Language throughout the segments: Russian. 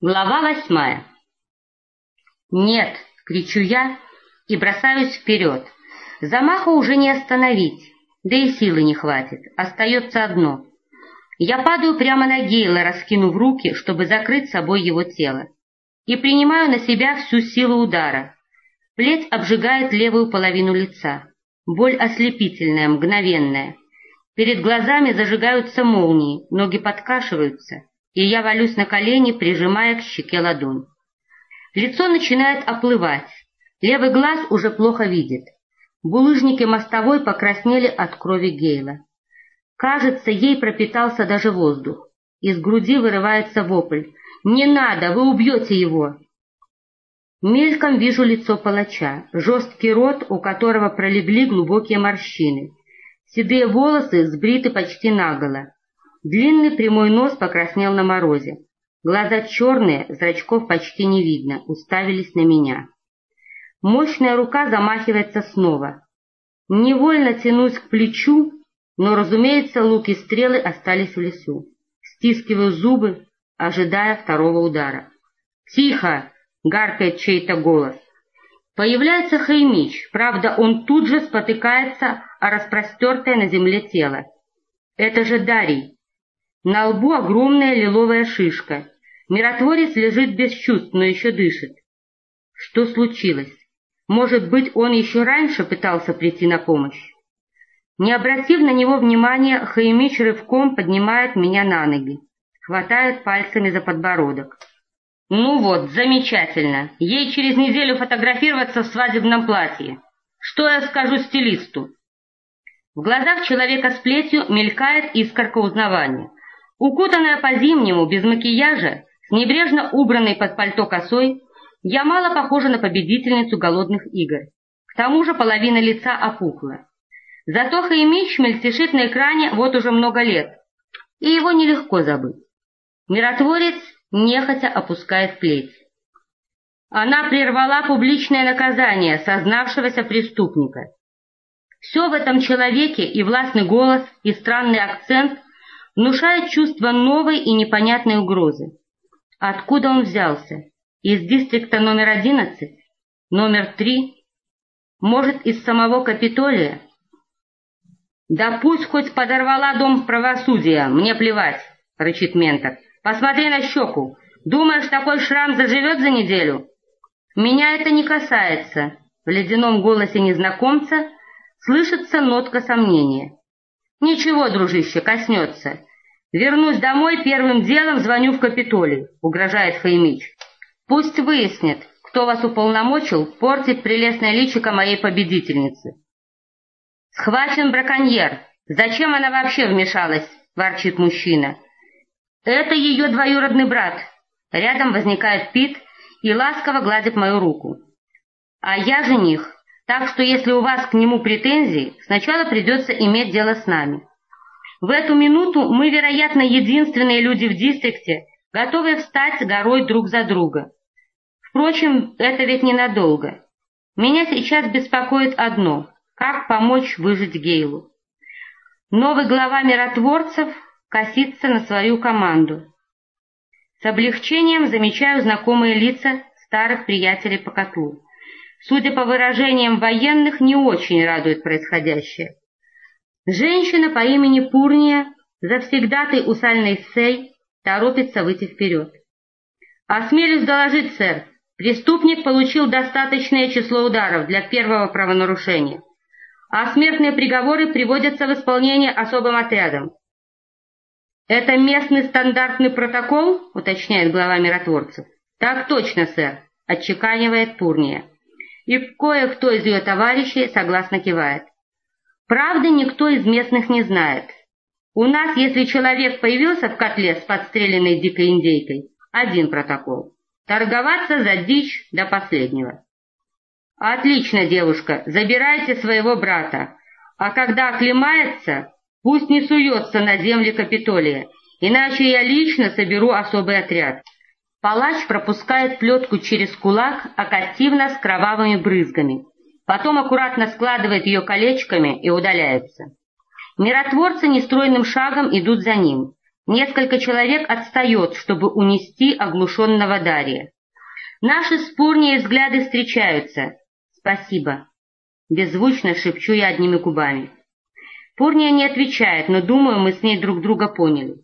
Глава восьмая. «Нет!» — кричу я и бросаюсь вперед. Замаха уже не остановить, да и силы не хватит. Остается одно. Я падаю прямо на Гейла, раскинув руки, чтобы закрыть собой его тело, и принимаю на себя всю силу удара. Плеть обжигает левую половину лица. Боль ослепительная, мгновенная. Перед глазами зажигаются молнии, ноги подкашиваются — и я валюсь на колени, прижимая к щеке ладонь. Лицо начинает оплывать, левый глаз уже плохо видит. Булыжники мостовой покраснели от крови Гейла. Кажется, ей пропитался даже воздух. Из груди вырывается вопль. «Не надо, вы убьете его!» Мельком вижу лицо палача, жесткий рот, у которого пролегли глубокие морщины. Седые волосы сбриты почти наголо. Длинный прямой нос покраснел на морозе. Глаза черные, зрачков почти не видно, уставились на меня. Мощная рука замахивается снова. Невольно тянусь к плечу, но, разумеется, лук и стрелы остались в лесу. Стискиваю зубы, ожидая второго удара. «Тихо!» — гаркает чей-то голос. Появляется Хаймич, правда, он тут же спотыкается о распростертое на земле тело. Это же Дарий, на лбу огромная лиловая шишка. Миротворец лежит без чувств, но еще дышит. Что случилось? Может быть, он еще раньше пытался прийти на помощь? Не обратив на него внимания, Хаимич рывком поднимает меня на ноги, хватает пальцами за подбородок. «Ну вот, замечательно. Ей через неделю фотографироваться в свадебном платье. Что я скажу стилисту?» В глазах человека с плетью мелькает искорка узнавания. Укутанная по-зимнему, без макияжа, с небрежно убранной под пальто косой, я мало похожа на победительницу голодных игр. К тому же половина лица опухла. Зато Хаймич мельтешит на экране вот уже много лет, и его нелегко забыть. Миротворец нехотя опускает плеть. Она прервала публичное наказание сознавшегося преступника. Все в этом человеке и властный голос, и странный акцент внушает чувство новой и непонятной угрозы. Откуда он взялся? Из дистрикта номер одиннадцать? Номер три? Может, из самого Капитолия? «Да пусть хоть подорвала дом правосудия, мне плевать», — рычит ментор. «Посмотри на щеку. Думаешь, такой шрам заживет за неделю?» «Меня это не касается», — в ледяном голосе незнакомца слышится нотка сомнения. «Ничего, дружище, коснется. «Вернусь домой, первым делом звоню в Капитолий», — угрожает Хаймич. «Пусть выяснит, кто вас уполномочил портить прелестное личико моей победительницы». «Схвачен браконьер. Зачем она вообще вмешалась?» — ворчит мужчина. «Это ее двоюродный брат». Рядом возникает Пит и ласково гладит мою руку. «А я жених, так что если у вас к нему претензии, сначала придется иметь дело с нами». В эту минуту мы, вероятно, единственные люди в дистрикте, готовые встать горой друг за друга. Впрочем, это ведь ненадолго. Меня сейчас беспокоит одно — как помочь выжить Гейлу. Новый глава миротворцев косится на свою команду. С облегчением замечаю знакомые лица старых приятелей по котлу. Судя по выражениям военных, не очень радует происходящее. Женщина по имени Пурния, завсегдатой у сальной сей, торопится выйти вперед. «Осмелюсь доложить, сэр, преступник получил достаточное число ударов для первого правонарушения, а смертные приговоры приводятся в исполнение особым отрядом». «Это местный стандартный протокол?» — уточняет глава миротворцев. «Так точно, сэр», — отчеканивает Пурния. И кое-кто из ее товарищей согласно кивает. Правда, никто из местных не знает. У нас, если человек появился в котле с подстреленной дикой индейкой, один протокол. Торговаться за дичь до последнего. Отлично, девушка, забирайте своего брата. А когда оклемается, пусть не суется на земли Капитолия, иначе я лично соберу особый отряд. Палач пропускает плетку через кулак, активно с кровавыми брызгами, потом аккуратно складывает ее колечками и удаляется. Миротворцы нестройным шагом идут за ним. Несколько человек отстает, чтобы унести оглушенного Дария. Наши спорные взгляды встречаются. Спасибо. Беззвучно шепчу я одними губами. Пурния не отвечает, но думаю, мы с ней друг друга поняли.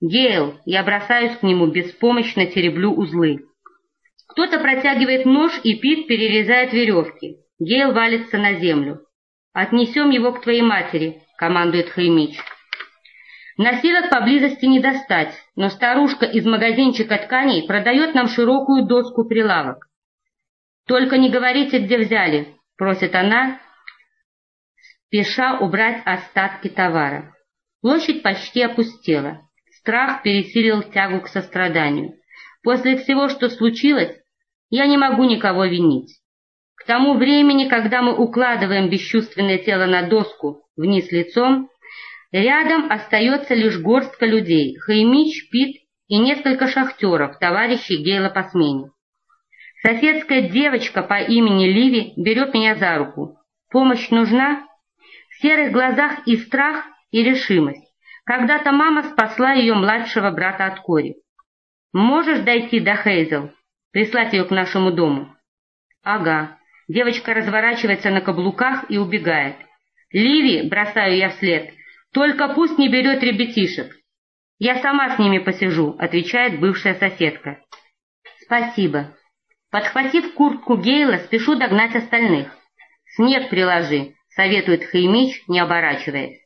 Гейл, я бросаюсь к нему, беспомощно тереблю узлы. Кто-то протягивает нож, и Пит перерезает веревки. Гейл валится на землю. «Отнесем его к твоей матери», — командует Хаймич. Носилок поблизости не достать, но старушка из магазинчика тканей продает нам широкую доску прилавок. «Только не говорите, где взяли», — просит она, спеша убрать остатки товара. Площадь почти опустела. Страх пересилил тягу к состраданию. После всего, что случилось, я не могу никого винить. К тому времени, когда мы укладываем бесчувственное тело на доску вниз лицом, рядом остается лишь горстка людей, Хаймич, Пит и несколько шахтеров, товарищей Гейла по смене. Соседская девочка по имени Ливи берет меня за руку. Помощь нужна? В серых глазах и страх, и решимость. Когда-то мама спасла ее младшего брата от кори. «Можешь дойти до Хейзел? Прислать ее к нашему дому?» «Ага. Девочка разворачивается на каблуках и убегает. «Ливи!» — бросаю я вслед. «Только пусть не берет ребятишек!» «Я сама с ними посижу», — отвечает бывшая соседка. «Спасибо». Подхватив куртку Гейла, спешу догнать остальных. «Снег приложи», — советует Хаймич, не оборачиваясь.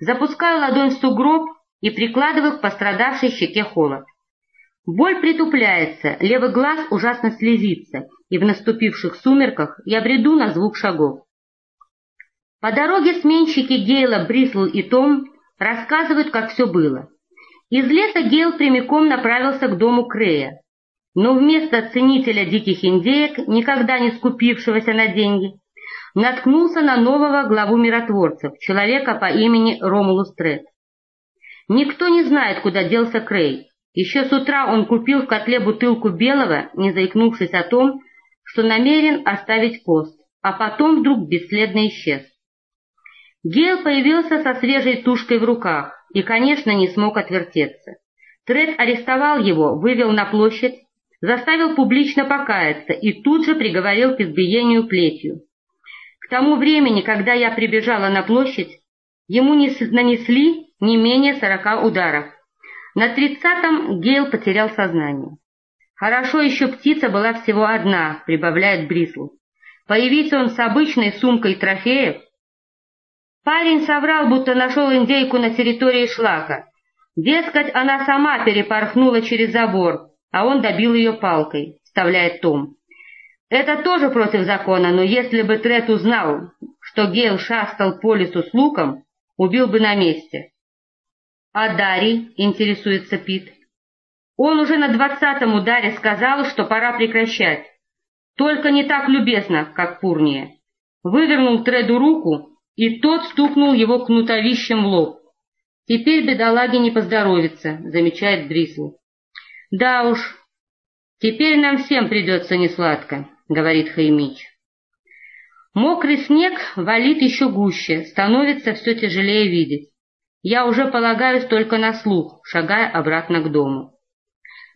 Запускаю ладонь в сугроб и прикладываю к пострадавшей щеке холод. Боль притупляется, левый глаз ужасно слезится, и в наступивших сумерках я бреду на звук шагов. По дороге сменщики Гейла, Брисл и Том рассказывают, как все было. Из леса Гейл прямиком направился к дому Крея, но вместо ценителя диких индеек, никогда не скупившегося на деньги, наткнулся на нового главу миротворцев, человека по имени Ромулус Трет. Никто не знает, куда делся Крей, еще с утра он купил в котле бутылку белого, не заикнувшись о том, что намерен оставить пост, а потом вдруг бесследно исчез. Гейл появился со свежей тушкой в руках и, конечно, не смог отвертеться. Тред арестовал его, вывел на площадь, заставил публично покаяться и тут же приговорил к избиению плетью. К тому времени, когда я прибежала на площадь, ему нанесли не менее сорока ударов. На тридцатом Гейл потерял сознание. «Хорошо еще птица была всего одна», — прибавляет Брисл. «Появиться он с обычной сумкой трофеев?» Парень соврал, будто нашел индейку на территории шлака. Дескать, она сама перепорхнула через забор, а он добил ее палкой, вставляет Том. Это тоже против закона, но если бы Трет узнал, что Гейл шастал по лесу с луком, убил бы на месте. «А Дарий?» — интересуется Пит. «Он уже на двадцатом ударе сказал, что пора прекращать. Только не так любезно, как Пурния. Вывернул Треду руку, и тот стукнул его кнутовищем в лоб. «Теперь бедолаге не поздоровится», — замечает Брисл. «Да уж, теперь нам всем придется несладко», — говорит Хаймич. Мокрый снег валит еще гуще, становится все тяжелее видеть. Я уже полагаюсь только на слух, шагая обратно к дому.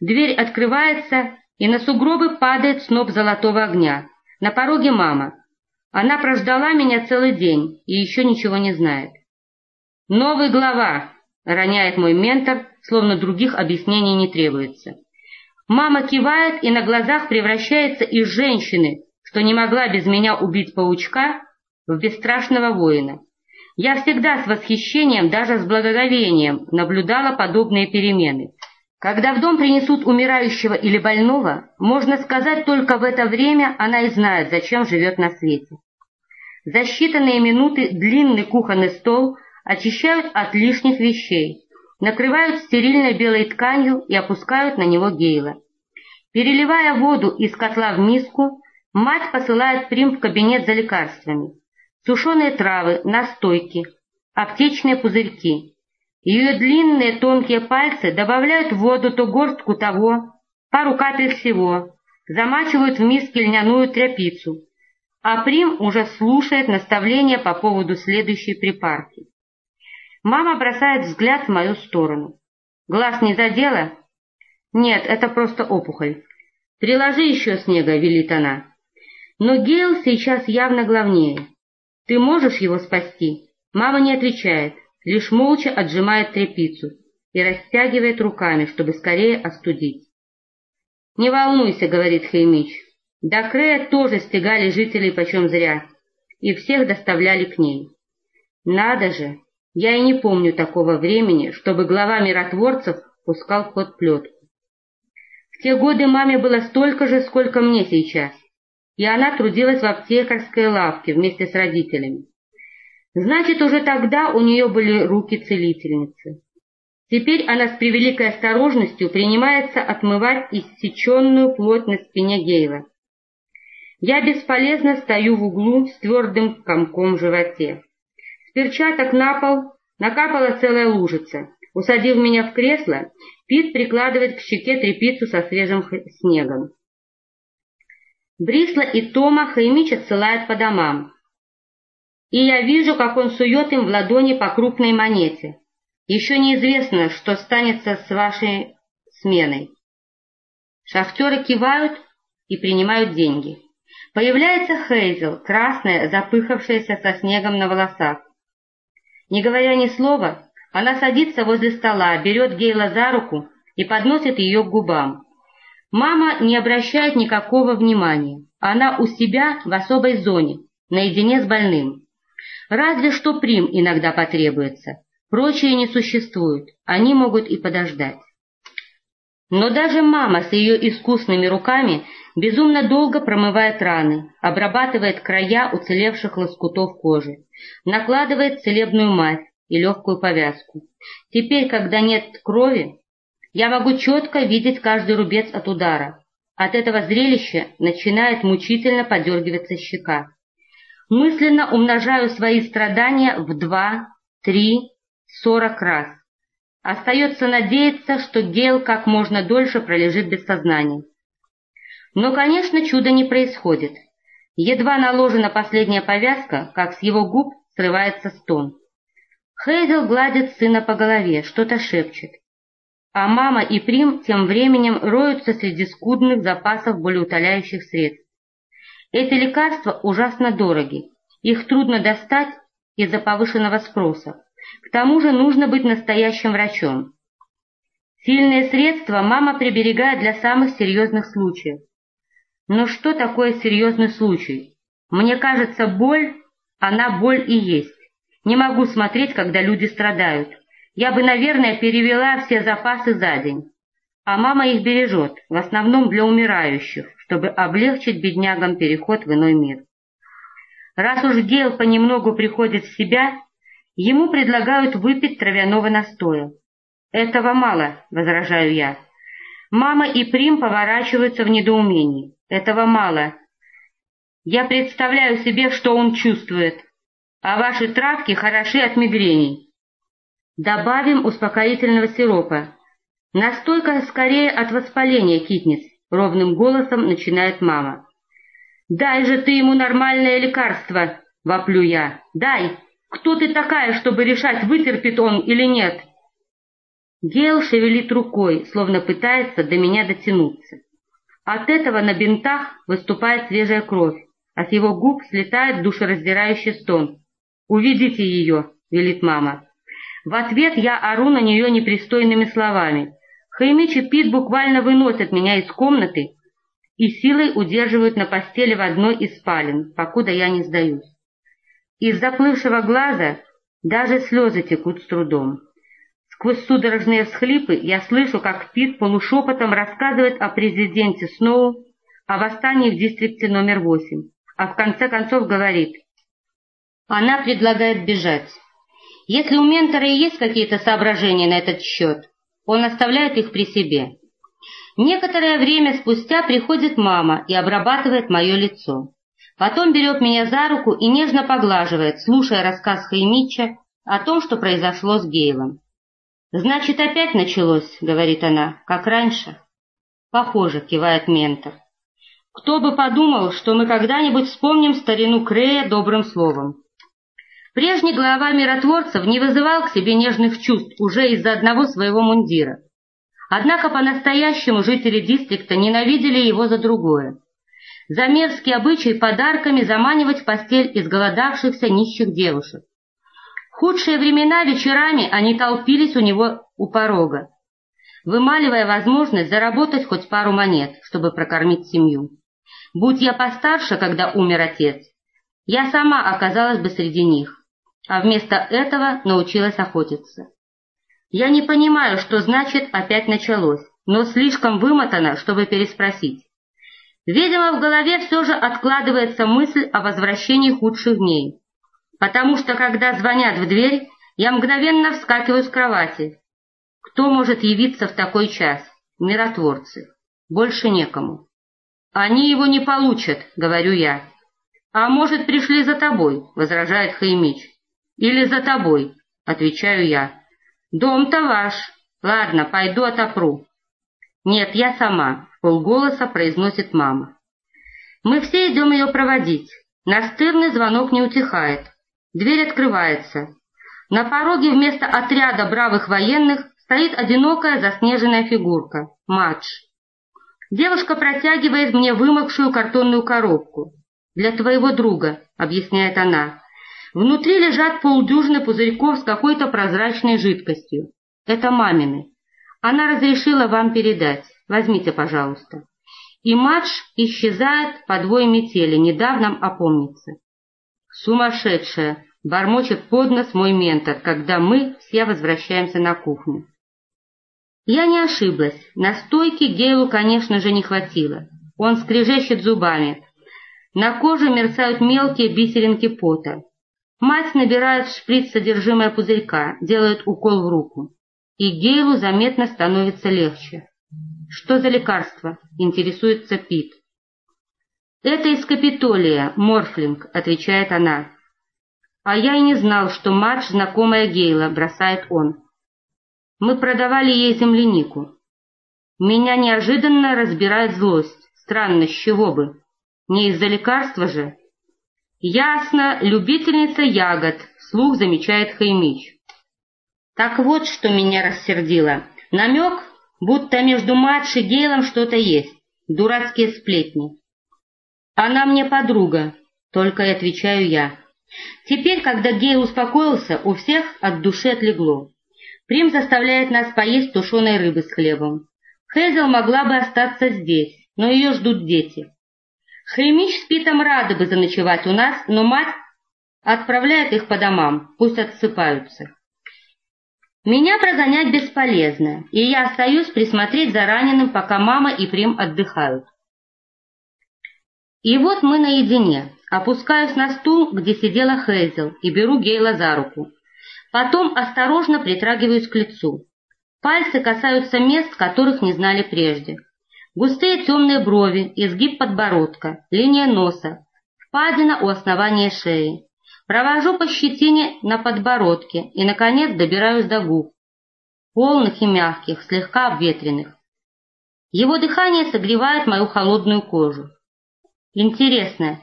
Дверь открывается, и на сугробы падает сноп золотого огня. На пороге мама. Она прождала меня целый день и еще ничего не знает. «Новый глава!» — роняет мой ментор, словно других объяснений не требуется. Мама кивает и на глазах превращается из женщины, что не могла без меня убить паучка, в бесстрашного воина. Я всегда с восхищением, даже с благоговением наблюдала подобные перемены. Когда в дом принесут умирающего или больного, можно сказать, только в это время она и знает, зачем живет на свете. За считанные минуты длинный кухонный стол очищают от лишних вещей, накрывают стерильной белой тканью и опускают на него гейла. Переливая воду из котла в миску, мать посылает Прим в кабинет за лекарствами сушеные травы, настойки, аптечные пузырьки. Ее длинные тонкие пальцы добавляют в воду то горстку того, пару капель всего, замачивают в миске льняную тряпицу, а Прим уже слушает наставления по поводу следующей припарки. Мама бросает взгляд в мою сторону. Глаз не задела? Нет, это просто опухоль. Приложи еще снега, велит она. Но Гейл сейчас явно главнее. Ты можешь его спасти? Мама не отвечает, лишь молча отжимает тряпицу и растягивает руками, чтобы скорее остудить. «Не волнуйся», — говорит Хеймич. До Крея тоже стегали жителей почем зря, и всех доставляли к ней. Надо же, я и не помню такого времени, чтобы глава миротворцев пускал в ход плетку. В те годы маме было столько же, сколько мне сейчас, и она трудилась в аптекарской лавке вместе с родителями. Значит, уже тогда у нее были руки целительницы. Теперь она с превеликой осторожностью принимается отмывать иссеченную плоть на спине Гейла. Я бесполезно стою в углу с твердым комком в животе. С перчаток на пол накапала целая лужица. Усадив меня в кресло, Пит прикладывает к щеке трепицу со свежим снегом. Брисла и Тома Хаймич отсылают по домам. И я вижу, как он сует им в ладони по крупной монете. Еще неизвестно, что станется с вашей сменой. Шахтеры кивают и принимают деньги. Появляется Хейзел, красная, запыхавшаяся со снегом на волосах. Не говоря ни слова, она садится возле стола, берет Гейла за руку и подносит ее к губам. Мама не обращает никакого внимания. Она у себя в особой зоне, наедине с больным. Разве что прим иногда потребуется. Прочие не существуют, они могут и подождать. Но даже мама с ее искусными руками безумно долго промывает раны, обрабатывает края уцелевших лоскутов кожи, накладывает целебную мазь и легкую повязку. Теперь, когда нет крови, я могу четко видеть каждый рубец от удара. От этого зрелища начинает мучительно подергиваться щека. Мысленно умножаю свои страдания в два, три, сорок раз. Остается надеяться, что Гейл как можно дольше пролежит без сознания. Но, конечно, чудо не происходит. Едва наложена последняя повязка, как с его губ срывается стон. Хейзел гладит сына по голове, что-то шепчет. А мама и Прим тем временем роются среди скудных запасов болеутоляющих средств. Эти лекарства ужасно дороги, их трудно достать из-за повышенного спроса. К тому же нужно быть настоящим врачом. Сильные средства мама приберегает для самых серьезных случаев. Но что такое серьезный случай? Мне кажется, боль, она боль и есть. Не могу смотреть, когда люди страдают. Я бы, наверное, перевела все запасы за день. А мама их бережет, в основном для умирающих, чтобы облегчить беднягам переход в иной мир. Раз уж Гейл понемногу приходит в себя, Ему предлагают выпить травяного настоя. «Этого мало», — возражаю я. Мама и Прим поворачиваются в недоумении. «Этого мало. Я представляю себе, что он чувствует. А ваши травки хороши от мигрений». Добавим успокоительного сиропа. Настойка скорее от воспаления, Китнис, ровным голосом начинает мама. «Дай же ты ему нормальное лекарство!» — воплю я. «Дай!» Кто ты такая, чтобы решать, вытерпит он или нет?» Гейл шевелит рукой, словно пытается до меня дотянуться. От этого на бинтах выступает свежая кровь, а с его губ слетает душераздирающий стон. «Уведите ее», — велит мама. В ответ я ору на нее непристойными словами. Хаймич Пит буквально выносят меня из комнаты и силой удерживают на постели в одной из спален, покуда я не сдаюсь. Из заплывшего глаза даже слезы текут с трудом. Сквозь судорожные всхлипы я слышу, как Пит полушепотом рассказывает о президенте Сноу, о восстании в дистрикте номер восемь, а в конце концов говорит, она предлагает бежать. Если у ментора и есть какие-то соображения на этот счет, он оставляет их при себе. Некоторое время спустя приходит мама и обрабатывает мое лицо. Потом берет меня за руку и нежно поглаживает, слушая рассказ Хаймича о том, что произошло с Гейлом. «Значит, опять началось», — говорит она, — «как раньше». «Похоже», — кивает ментор. «Кто бы подумал, что мы когда-нибудь вспомним старину Крея добрым словом». Прежний глава миротворцев не вызывал к себе нежных чувств уже из-за одного своего мундира. Однако по-настоящему жители дистрикта ненавидели его за другое. За мерзкий обычай подарками заманивать в постель изголодавшихся нищих девушек. В худшие времена вечерами они толпились у него у порога, вымаливая возможность заработать хоть пару монет, чтобы прокормить семью. Будь я постарше, когда умер отец, я сама оказалась бы среди них, а вместо этого научилась охотиться. Я не понимаю, что значит «опять началось», но слишком вымотана, чтобы переспросить. Видимо, в голове все же откладывается мысль о возвращении худших дней, потому что, когда звонят в дверь, я мгновенно вскакиваю с кровати. Кто может явиться в такой час? Миротворцы. Больше некому. «Они его не получат», — говорю я. «А может, пришли за тобой», — возражает Хаймич. «Или за тобой», — отвечаю я. «Дом-то ваш. Ладно, пойду отопру». «Нет, я сама», — полголоса произносит мама. Мы все идем ее проводить. Настырный звонок не утихает. Дверь открывается. На пороге вместо отряда бравых военных стоит одинокая заснеженная фигурка — Мадж. Девушка протягивает мне вымокшую картонную коробку. «Для твоего друга», — объясняет она. Внутри лежат полдюжины пузырьков с какой-то прозрачной жидкостью. Это мамины. Она разрешила вам передать. Возьмите, пожалуйста. И Мадж исчезает по двое метели, не дав опомниться. Сумасшедшая! Бормочет под нос мой ментор, когда мы все возвращаемся на кухню. Я не ошиблась. Настойки Гейлу, конечно же, не хватило. Он скрежещет зубами. На коже мерцают мелкие бисеринки пота. Мать набирает в шприц содержимое пузырька, делает укол в руку. И Гейлу заметно становится легче. «Что за лекарство?» — интересуется Пит. «Это из Капитолия, морфлинг», — отвечает она. «А я и не знал, что Мадж знакомая Гейла», — бросает он. Мы продавали ей землянику. Меня неожиданно разбирает злость. Странно, с чего бы? Не из-за лекарства же? Ясно, любительница ягод, слух замечает Хаймич. Так вот, что меня рассердило. Намек, будто между Мадж и Гейлом что-то есть. Дурацкие сплетни. Она мне подруга, только и отвечаю я. Теперь, когда Гейл успокоился, у всех от души отлегло. Прим заставляет нас поесть тушеной рыбы с хлебом. Хейзел могла бы остаться здесь, но ее ждут дети. Хремич с Питом рады бы заночевать у нас, но мать отправляет их по домам, пусть отсыпаются. Меня прогонять бесполезно, и я остаюсь присмотреть за раненым, пока мама и Прим отдыхают. И вот мы наедине. Опускаюсь на стул, где сидела Хейзел, и беру Гейла за руку. Потом осторожно притрагиваюсь к лицу. Пальцы касаются мест, которых не знали прежде. Густые темные брови, изгиб подбородка, линия носа, впадина у основания шеи. Провожу по щетине на подбородке и, наконец, добираюсь до губ, полных и мягких, слегка обветренных. Его дыхание согревает мою холодную кожу. Интересно,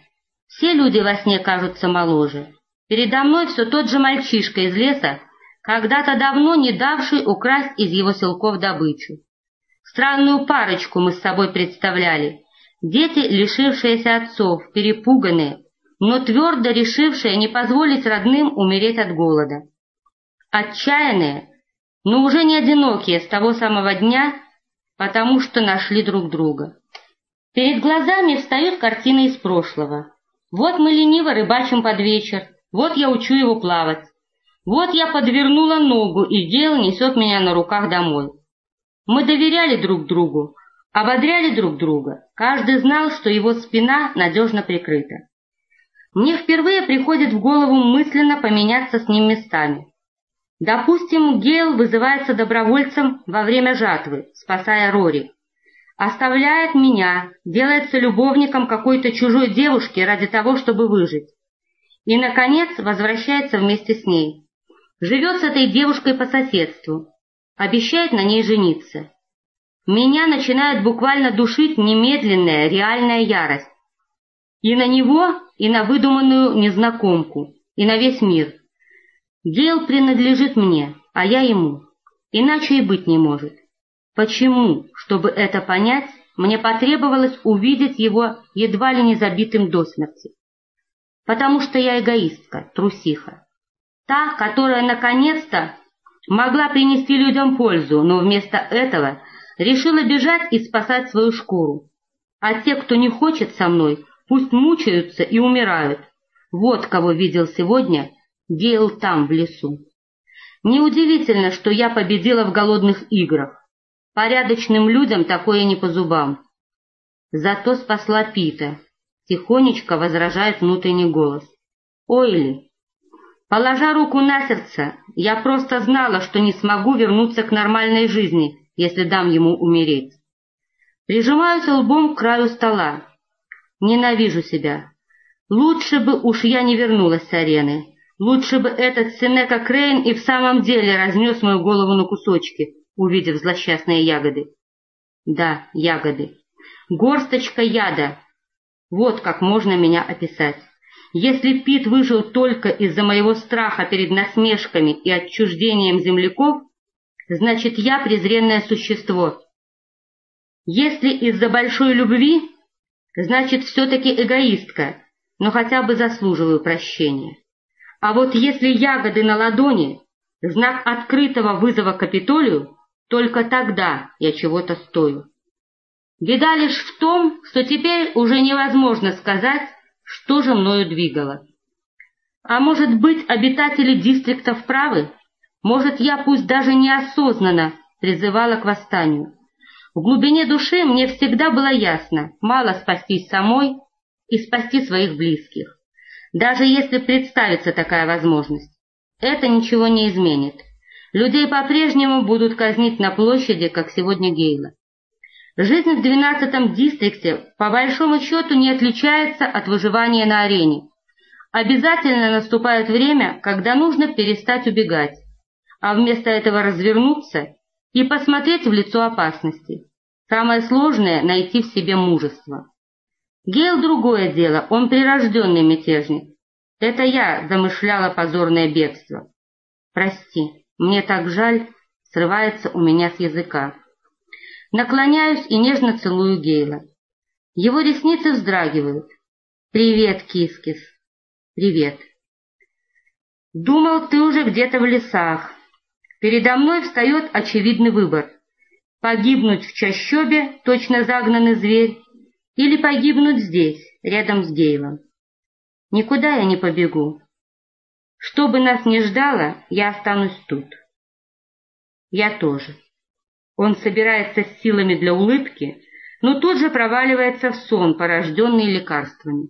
все люди во сне кажутся моложе. Передо мной все тот же мальчишка из леса, когда-то давно не давший украсть из его селков добычу. Странную парочку мы с собой представляли. Дети, лишившиеся отцов, перепуганные, но твердо решившие не позволить родным умереть от голода. Отчаянные, но уже не одинокие с того самого дня, потому что нашли друг друга. Перед глазами встают картины из прошлого. Вот мы лениво рыбачим под вечер, вот я учу его плавать. Вот я подвернула ногу, и Гейл несет меня на руках домой. Мы доверяли друг другу, ободряли друг друга. Каждый знал, что его спина надежно прикрыта. Мне впервые приходит в голову мысленно поменяться с ним местами. Допустим, Гейл вызывается добровольцем во время жатвы, спасая Рори. Оставляет меня, делается любовником какой-то чужой девушки ради того, чтобы выжить и, наконец, возвращается вместе с ней. Живет с этой девушкой по соседству, обещает на ней жениться. Меня начинает буквально душить немедленная реальная ярость. И на него, и на выдуманную незнакомку, и на весь мир. Гейл принадлежит мне, а я ему. Иначе и быть не может. Почему, чтобы это понять, мне потребовалось увидеть его едва ли не забитым до смерти? Потому что я эгоистка, трусиха. Та, которая наконец-то могла принести людям пользу, но вместо этого решила бежать и спасать свою шкуру. А те, кто не хочет со мной, пусть мучаются и умирают. Вот кого видел сегодня Гейл там, в лесу. Неудивительно, что я победила в голодных играх. Порядочным людям такое не по зубам. Зато спасла Пита. Тихонечко возражает внутренний голос. Ойли, положа руку на сердце, я просто знала, что не смогу вернуться к нормальной жизни, если дам ему умереть. Прижимаюсь лбом к краю стола. Ненавижу себя. Лучше бы уж я не вернулась с арены. Лучше бы этот Сенека Крейн и в самом деле разнес мою голову на кусочки, увидев злосчастные ягоды. Да, ягоды. Горсточка яда. Вот как можно меня описать. Если Пит выжил только из-за моего страха перед насмешками и отчуждением земляков, значит, я презренное существо. Если из-за большой любви, значит, все-таки эгоистка, но хотя бы заслуживаю прощения. А вот если ягоды на ладони — знак открытого вызова Капитолию, только тогда я чего-то стою. Беда лишь в том, что теперь уже невозможно сказать, что же мною двигало. А может быть, обитатели дистриктов правы? Может, я пусть даже неосознанно призывала к восстанию. В глубине души мне всегда было ясно, мало спастись самой и спасти своих близких. Даже если представится такая возможность, это ничего не изменит. Людей по-прежнему будут казнить на площади, как сегодня Гейла. Жизнь в двенадцатом дистрикте по большому счету не отличается от выживания на арене. Обязательно наступает время, когда нужно перестать убегать, а вместо этого развернуться и посмотреть в лицо опасности. Самое сложное — найти в себе мужество. Гейл другое дело, он прирожденный мятежник. Это я замышляла позорное бегство. Прости, мне так жаль, срывается у меня с языка. Наклоняюсь и нежно целую Гейла. Его ресницы вздрагивают. «Привет, Кискис!» «Привет!» «Думал, ты уже где-то в лесах. Передо мной встает очевидный выбор. Погибнуть в чащобе, точно загнанный зверь, или погибнуть здесь, рядом с Гейлом. Никуда я не побегу. Что бы нас ни ждало, я останусь тут. Я тоже. Он собирается с силами для улыбки, но тут же проваливается в сон, порожденный лекарствами.